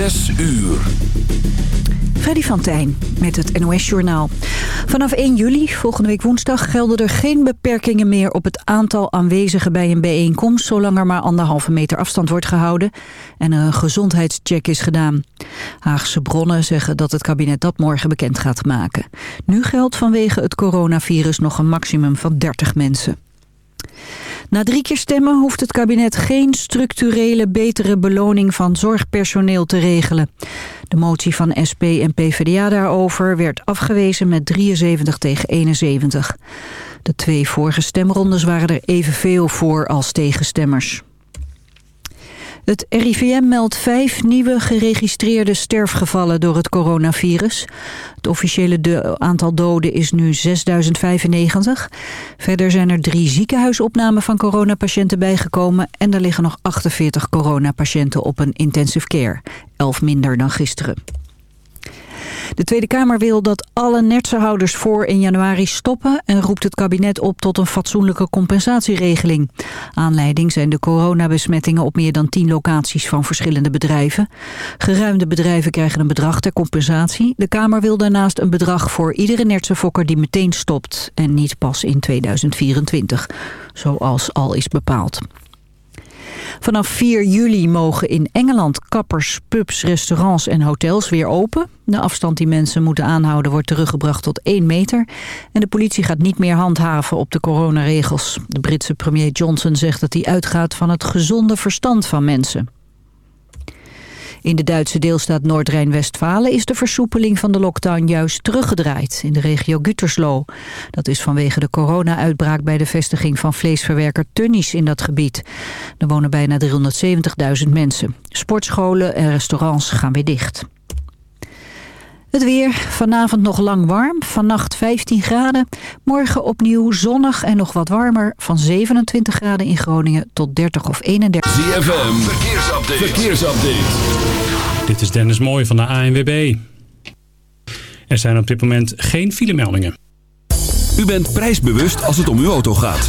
Zes uur. Freddy van Tijn met het NOS-journaal. Vanaf 1 juli, volgende week woensdag, gelden er geen beperkingen meer op het aantal aanwezigen bij een bijeenkomst, zolang er maar anderhalve meter afstand wordt gehouden en een gezondheidscheck is gedaan. Haagse bronnen zeggen dat het kabinet dat morgen bekend gaat maken. Nu geldt vanwege het coronavirus nog een maximum van 30 mensen. Na drie keer stemmen hoeft het kabinet geen structurele betere beloning van zorgpersoneel te regelen. De motie van SP en PvdA daarover werd afgewezen met 73 tegen 71. De twee vorige stemrondes waren er evenveel voor als tegenstemmers. Het RIVM meldt vijf nieuwe geregistreerde sterfgevallen door het coronavirus. Het officiële aantal doden is nu 6095. Verder zijn er drie ziekenhuisopnamen van coronapatiënten bijgekomen... en er liggen nog 48 coronapatiënten op een intensive care. Elf minder dan gisteren. De Tweede Kamer wil dat alle nertsenhouders voor 1 januari stoppen... en roept het kabinet op tot een fatsoenlijke compensatieregeling. Aanleiding zijn de coronabesmettingen op meer dan 10 locaties van verschillende bedrijven. Geruimde bedrijven krijgen een bedrag ter compensatie. De Kamer wil daarnaast een bedrag voor iedere nertsenfokker die meteen stopt... en niet pas in 2024, zoals al is bepaald. Vanaf 4 juli mogen in Engeland kappers, pubs, restaurants en hotels weer open. De afstand die mensen moeten aanhouden wordt teruggebracht tot 1 meter. En de politie gaat niet meer handhaven op de coronaregels. De Britse premier Johnson zegt dat hij uitgaat van het gezonde verstand van mensen. In de Duitse deelstaat Noord-Rijn-Westfalen is de versoepeling van de lockdown juist teruggedraaid in de regio Gütersloh. Dat is vanwege de corona-uitbraak bij de vestiging van vleesverwerker Tönnies in dat gebied. Er wonen bijna 370.000 mensen. Sportscholen en restaurants gaan weer dicht. Het weer, vanavond nog lang warm, vannacht 15 graden. Morgen opnieuw zonnig en nog wat warmer, van 27 graden in Groningen tot 30 of 31. ZFM, verkeersupdate. verkeersupdate. Dit is Dennis Mooij van de ANWB. Er zijn op dit moment geen filemeldingen. U bent prijsbewust als het om uw auto gaat.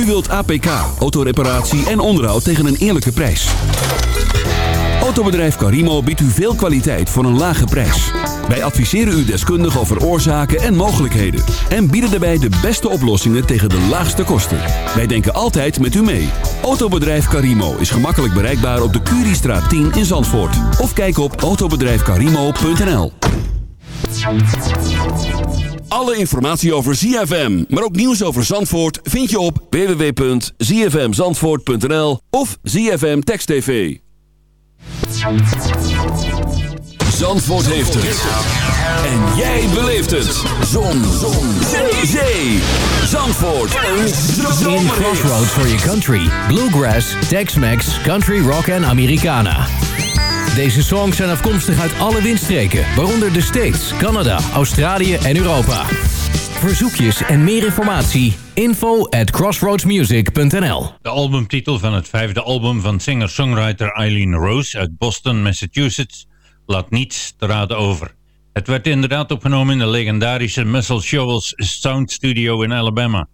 U wilt APK, autoreparatie en onderhoud tegen een eerlijke prijs. Autobedrijf Carimo biedt u veel kwaliteit voor een lage prijs. Wij adviseren u deskundig over oorzaken en mogelijkheden. En bieden daarbij de beste oplossingen tegen de laagste kosten. Wij denken altijd met u mee. Autobedrijf Carimo is gemakkelijk bereikbaar op de Curiestraat 10 in Zandvoort. Of kijk op autobedrijfcarimo.nl Alle informatie over ZFM, maar ook nieuws over Zandvoort... vind je op www.zfmzandvoort.nl of ZFM Text TV. Zandvoort heeft het. En jij beleeft het. Zon. Zon. Zee. Zee. Zandvoort. Een Crossroads for your country. Bluegrass, Tex-Mex, Country Rock en Americana. Deze songs zijn afkomstig uit alle windstreken. Waaronder de States, Canada, Australië en Europa. Verzoekjes en meer informatie. Info at crossroadsmusic.nl De albumtitel van het vijfde album van singer-songwriter Eileen Rose uit Boston, Massachusetts laat niets te raden over. Het werd inderdaad opgenomen in de legendarische Muscle Shoals Sound Studio in Alabama.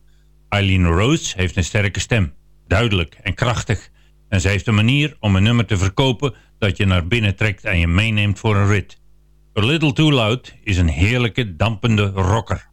Eileen Rose heeft een sterke stem, duidelijk en krachtig. En ze heeft een manier om een nummer te verkopen dat je naar binnen trekt en je meeneemt voor een rit. A Little Too Loud is een heerlijke, dampende rocker.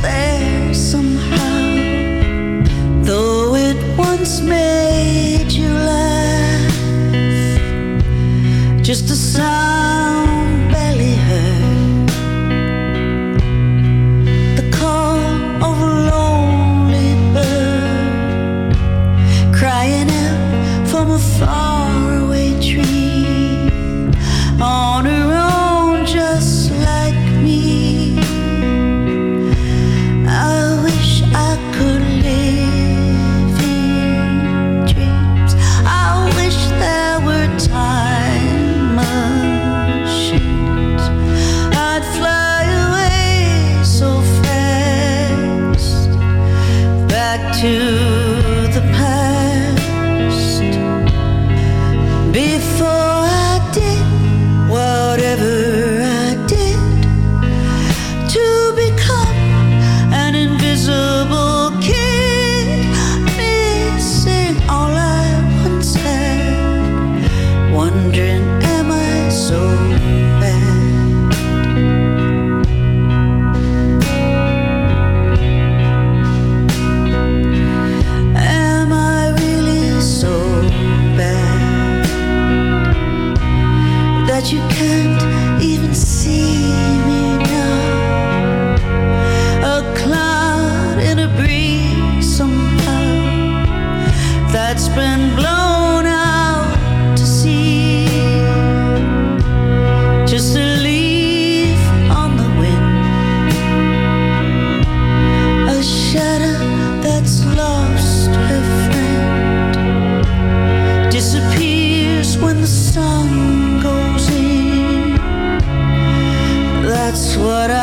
there when the sun goes in. That's what I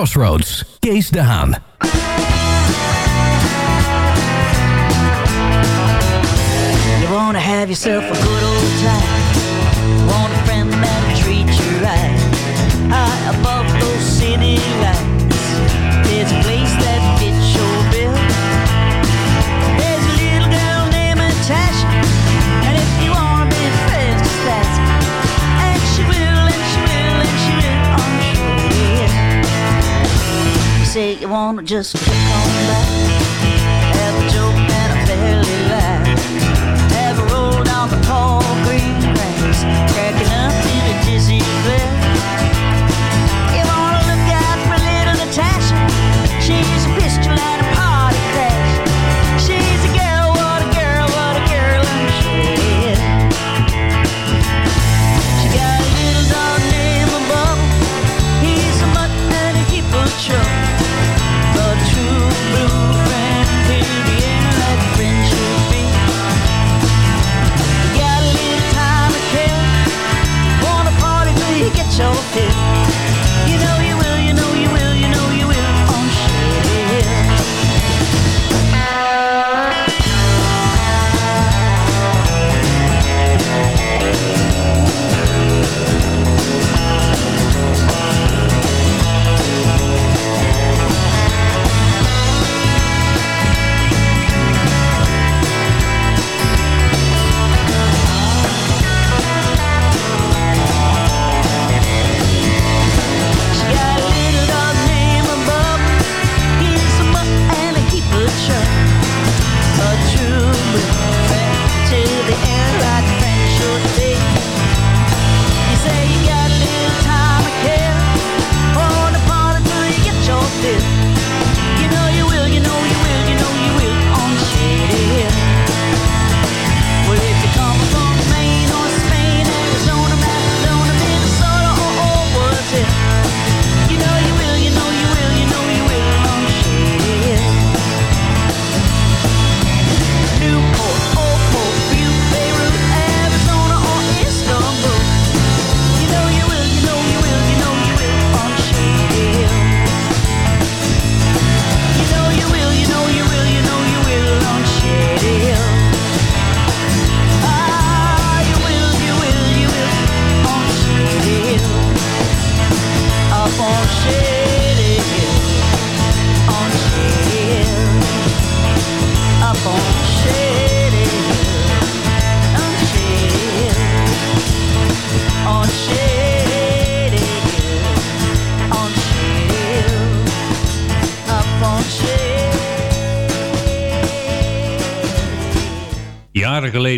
Crossroads, Kees de Haan. You wanna have yourself a good old time. Want a friend that'll treat you right. High above those city lights. say you wanna just kick on back. Have a joke and a belly laugh. Have a roll down the tall green grass, cracking up in a dizzy glare.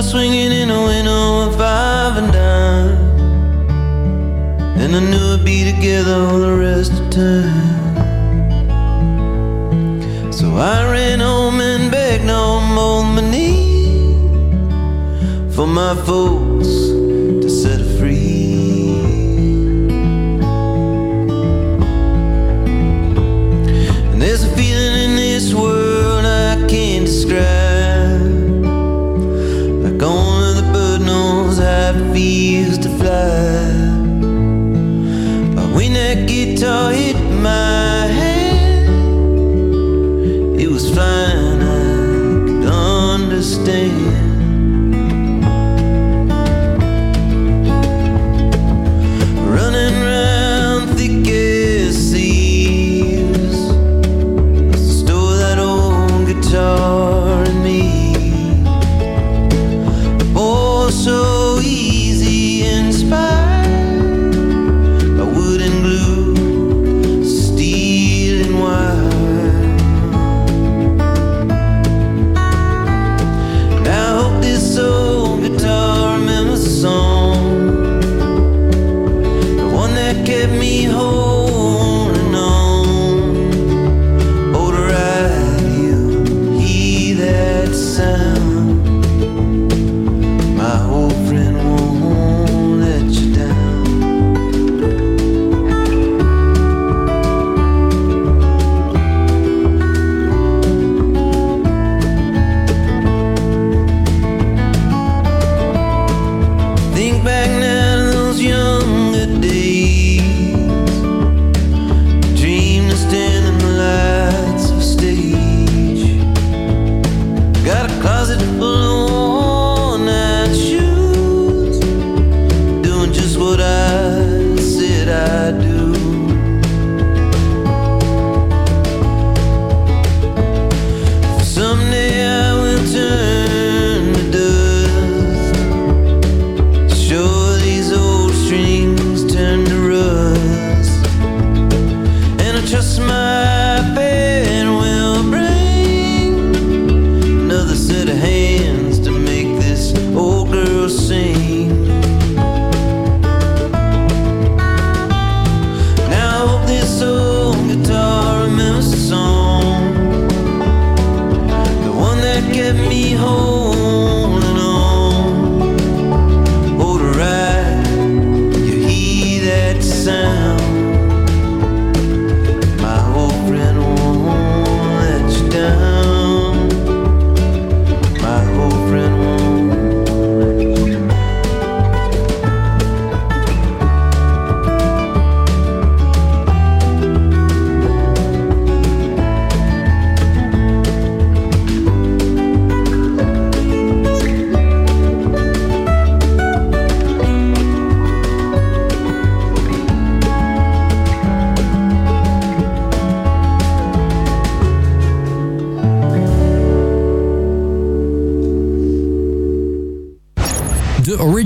Guitar swinging in a window of five and dime. And I knew we'd be together all the rest of time. So I ran home and begged on both my knees for my folks to set free. And there's a feeling in this world I can't describe. How it to fly. But when that guitar hit my hand, it was fine, I could understand.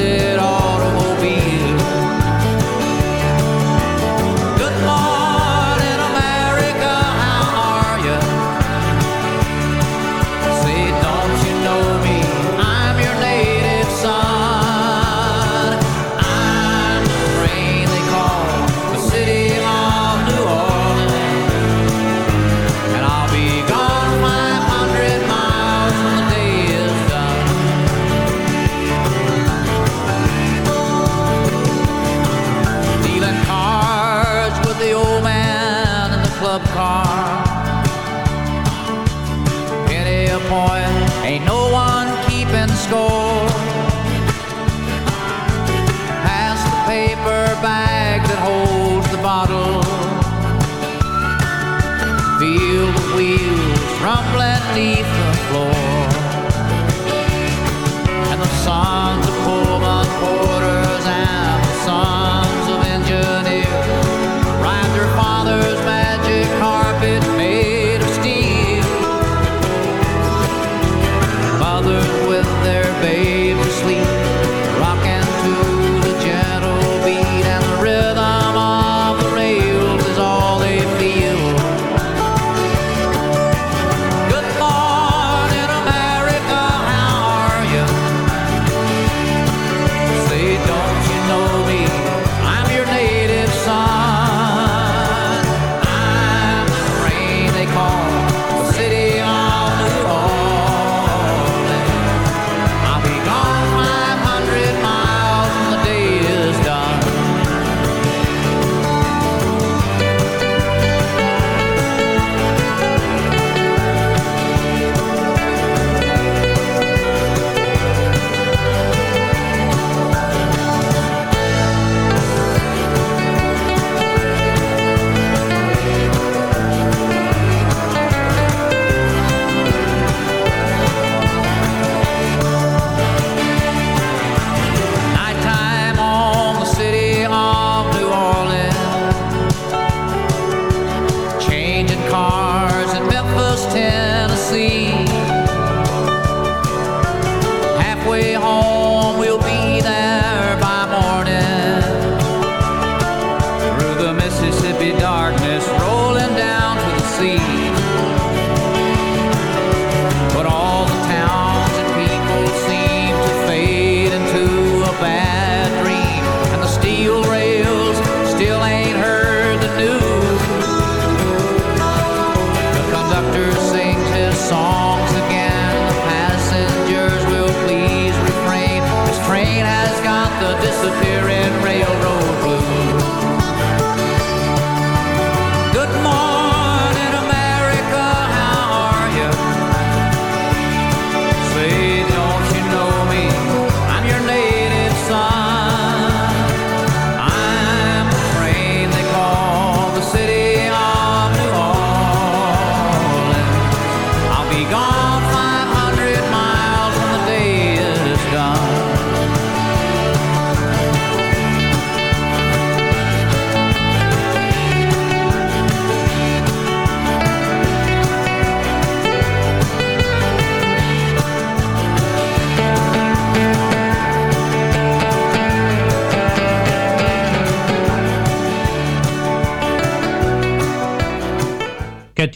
live.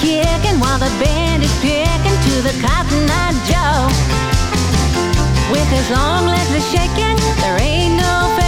kicking while the band is picking to the Cotton Eye Joe. With his long legs a shaking, there ain't no.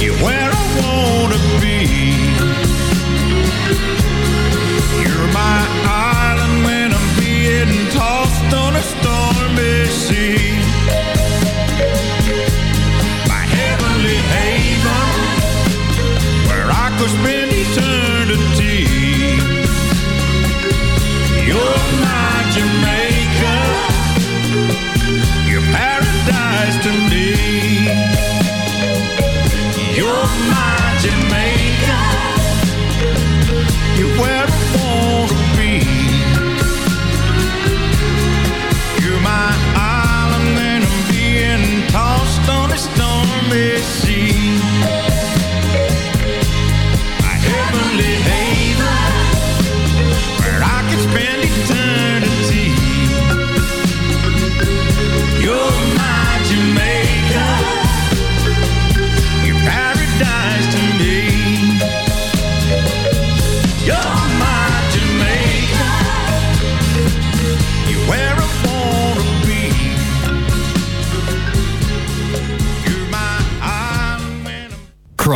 You wear a wall.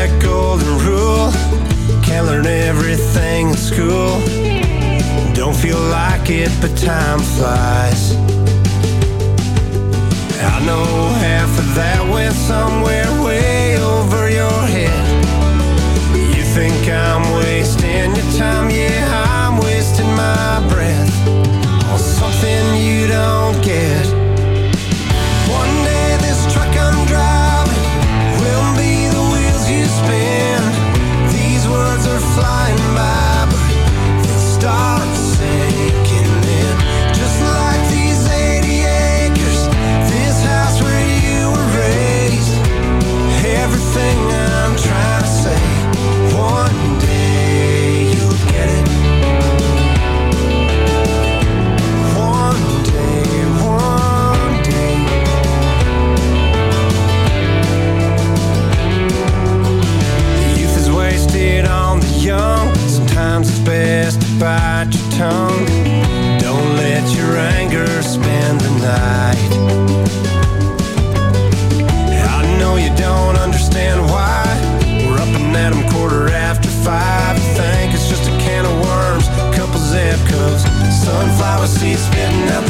that golden rule. Can't learn everything in school. Don't feel like it, but time flies. I know half of that went somewhere overseas Vietnam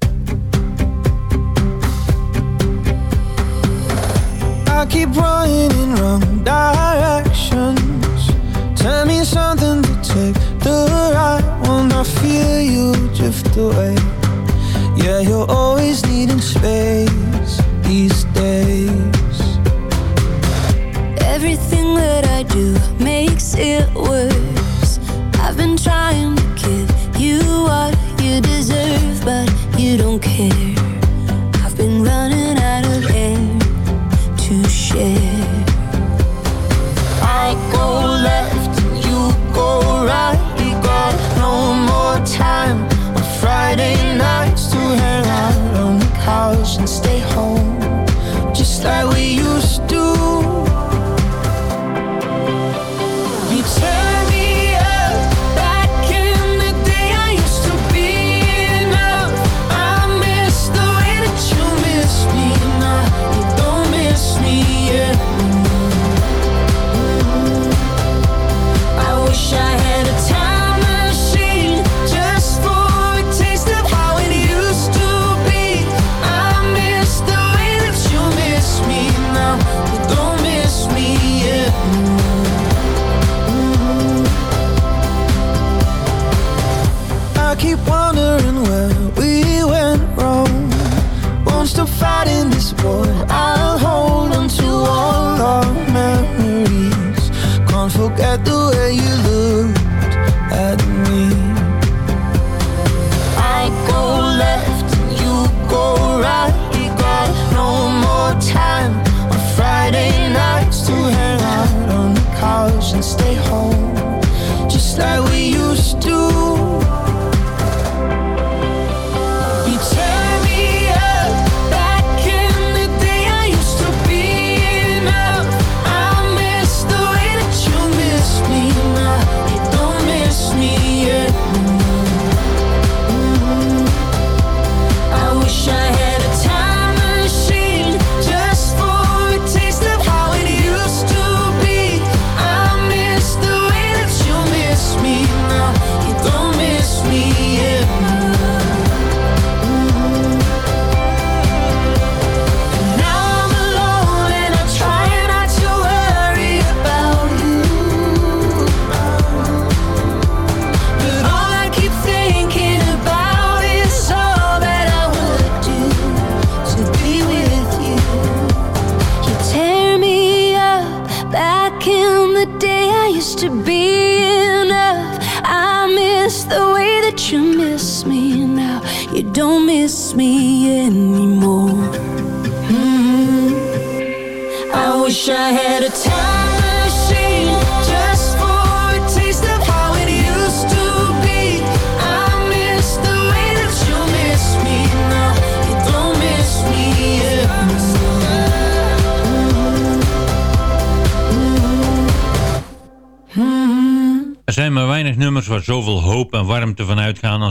I keep running in wrong directions. Tell me something to take the right one. I feel you drift away. Yeah, you're always needing space these days. Everything that I do makes it worse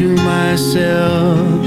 to myself.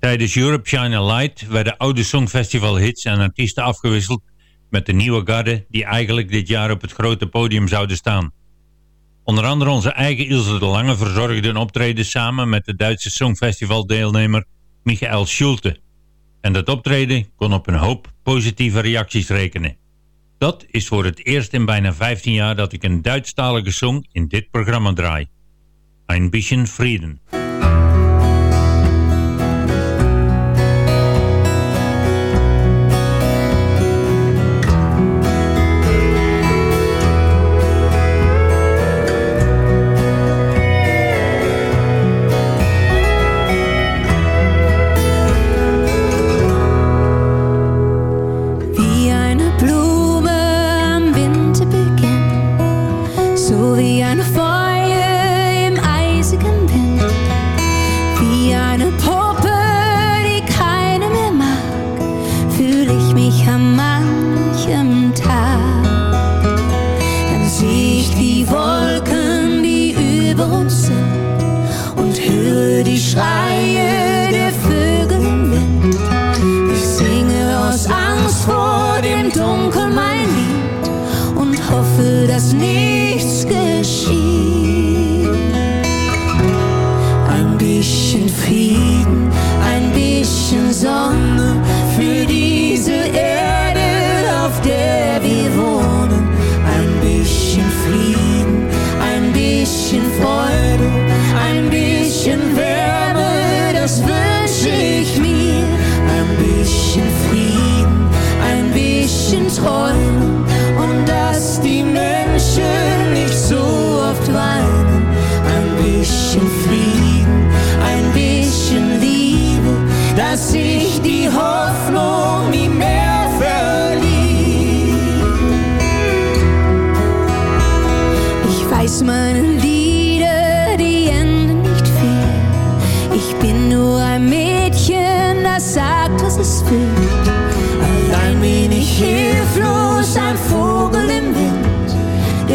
Tijdens Europe Shine a Light werden oude songfestival hits en artiesten afgewisseld met de nieuwe garde die eigenlijk dit jaar op het grote podium zouden staan. Onder andere onze eigen Ilse de Lange verzorgde een optreden samen met de Duitse Songfestivaldeelnemer Michael Schulte. En dat optreden kon op een hoop positieve reacties rekenen. Dat is voor het eerst in bijna 15 jaar dat ik een Duitsstalige song in dit programma draai. Ein bisschen Frieden.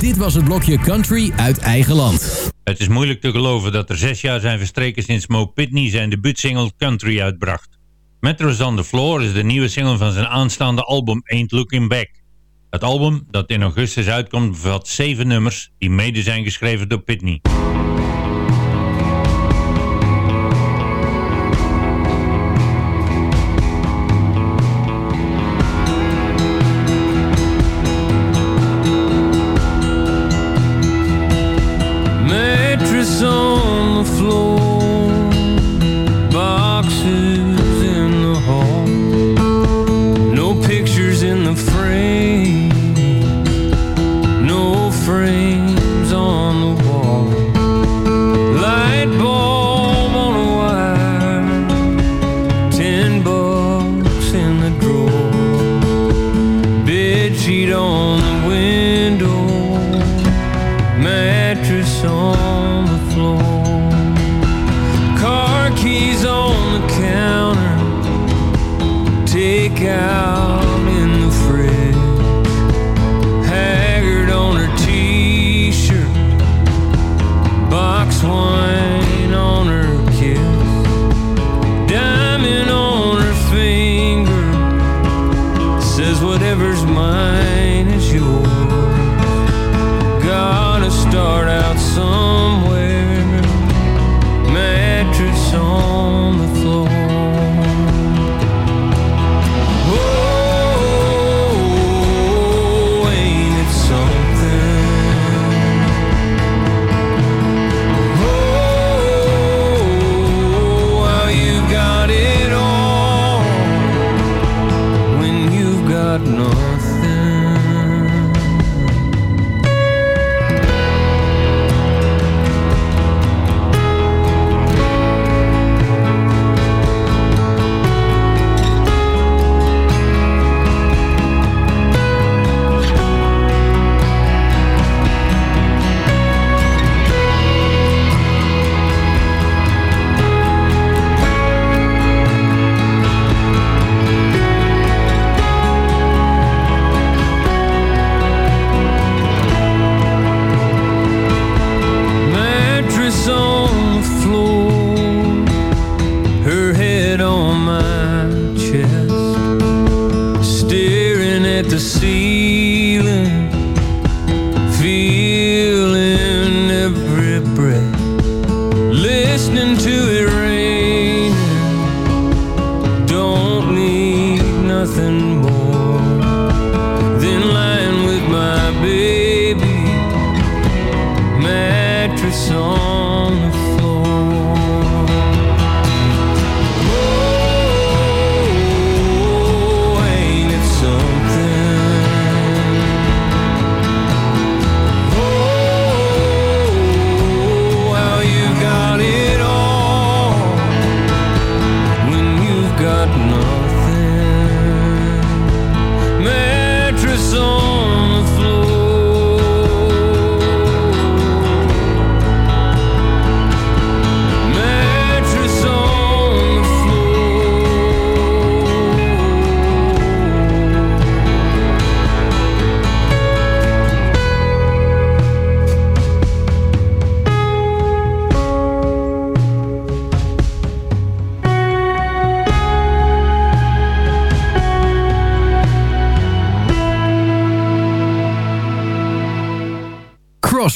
Dit was het blokje Country uit eigen land. Het is moeilijk te geloven dat er zes jaar zijn verstreken sinds Mo Pitney zijn debuutsingle Country uitbracht. Metros on the Floor is de nieuwe single van zijn aanstaande album Ain't Looking Back. Het album, dat in augustus uitkomt, bevat zeven nummers die mede zijn geschreven door Pitney.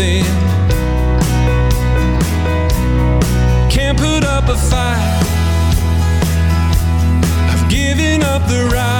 Razor. Can't put up a fight. I've given up the right.